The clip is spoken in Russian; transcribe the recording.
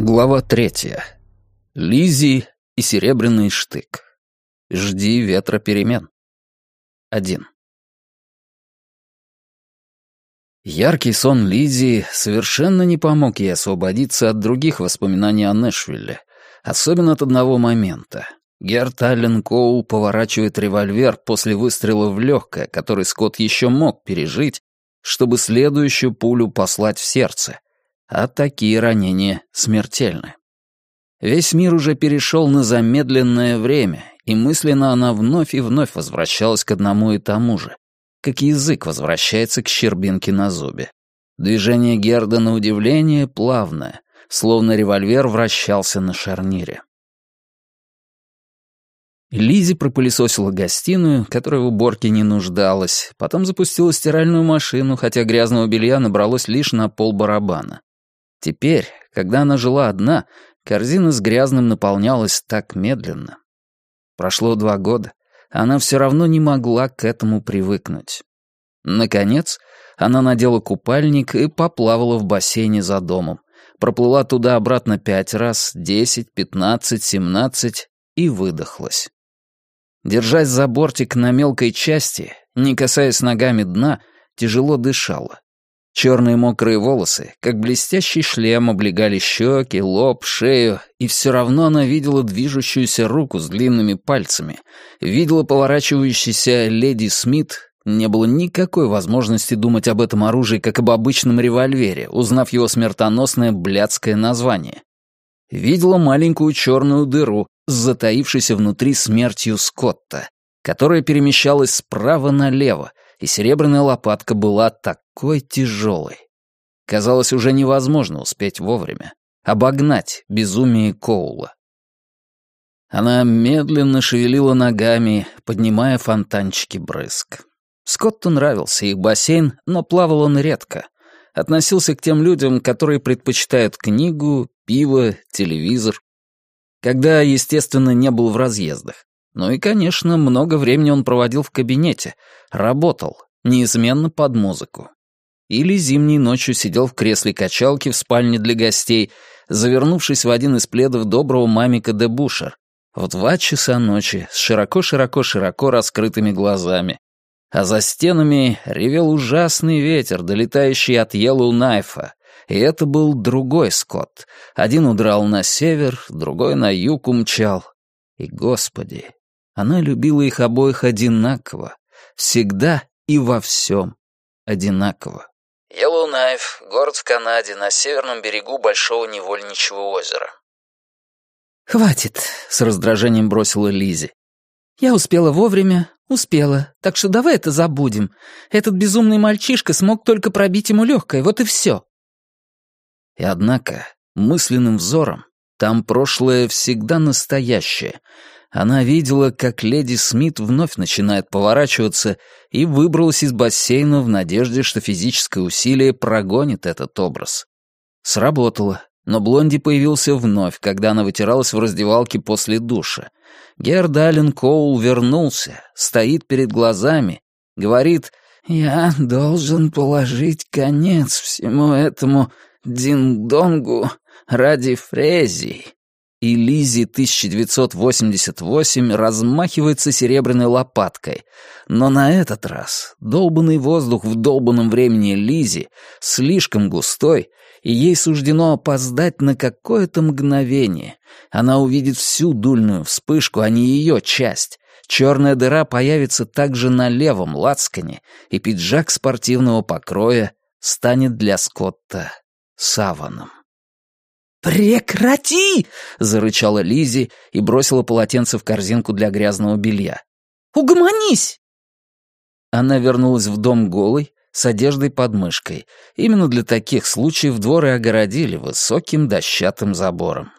Глава третья. Лизи и серебряный штык. Жди ветра перемен. Один. Яркий сон Лизи совершенно не помог ей освободиться от других воспоминаний о Нэшвилле, особенно от одного момента. Герт Аллен Коул поворачивает револьвер после выстрела в легкое, который Скотт еще мог пережить, чтобы следующую пулю послать в сердце, а такие ранения смертельны. Весь мир уже перешел на замедленное время, и мысленно она вновь и вновь возвращалась к одному и тому же, как язык возвращается к щербинке на зубе. Движение Герда на удивление плавное, словно револьвер вращался на шарнире. Лизи пропылесосила гостиную, которая в уборке не нуждалась, потом запустила стиральную машину, хотя грязного белья набралось лишь на пол барабана. Теперь, когда она жила одна, корзина с грязным наполнялась так медленно. Прошло два года, она все равно не могла к этому привыкнуть. Наконец, она надела купальник и поплавала в бассейне за домом. Проплыла туда-обратно пять раз, десять, пятнадцать, семнадцать и выдохлась. Держась за бортик на мелкой части, не касаясь ногами дна, тяжело дышала. Черные мокрые волосы, как блестящий шлем, облегали щеки, лоб, шею, и все равно она видела движущуюся руку с длинными пальцами, видела поворачивающийся леди Смит, не было никакой возможности думать об этом оружии как об обычном револьвере, узнав его смертоносное блядское название. Видела маленькую черную дыру с затаившейся внутри смертью Скотта, которая перемещалась справа налево, и серебряная лопатка была такой тяжелой. Казалось, уже невозможно успеть вовремя, обогнать безумие Коула. Она медленно шевелила ногами, поднимая фонтанчики брызг. Скотту нравился их бассейн, но плавал он редко. Относился к тем людям, которые предпочитают книгу, пиво, телевизор. Когда, естественно, не был в разъездах. Ну и, конечно, много времени он проводил в кабинете, работал, неизменно под музыку. Или зимней ночью сидел в кресле качалки в спальне для гостей, завернувшись в один из пледов доброго мамика де Бушер, в два часа ночи, с широко-широко-широко раскрытыми глазами. А за стенами ревел ужасный ветер, долетающий от Йеллоу-Найфа, и это был другой Скотт. Один удрал на север, другой на юг умчал. И, Господи, она любила их обоих одинаково, всегда и во всем одинаково. Йеллоунайф — город в Канаде на северном берегу Большого Невольничьего озера. «Хватит», — с раздражением бросила Лизи. «Я успела вовремя, успела, так что давай это забудем. Этот безумный мальчишка смог только пробить ему легкое, вот и все». И однако, мысленным взором, там прошлое всегда настоящее — она видела, как леди Смит вновь начинает поворачиваться и выбралась из бассейна в надежде, что физическое усилие прогонит этот образ. Сработало, но Блонди появился вновь, когда она вытиралась в раздевалке после душа. Гердален Коул вернулся, стоит перед глазами, говорит «Я должен положить конец всему этому динг-донгу ради Фрези» и Лизи 1988 размахивается серебряной лопаткой. Но на этот раз долбанный воздух в долбанном времени Лизи слишком густой, и ей суждено опоздать на какое-то мгновение. Она увидит всю дульную вспышку, а не ее часть. Черная дыра появится также на левом лацкане, и пиджак спортивного покроя станет для Скотта саваном. «Прекрати!» — зарычала Лизи и бросила полотенце в корзинку для грязного белья. «Угомонись!» Она вернулась в дом голой, с одеждой под мышкой. Именно для таких случаев дворы огородили высоким дощатым забором.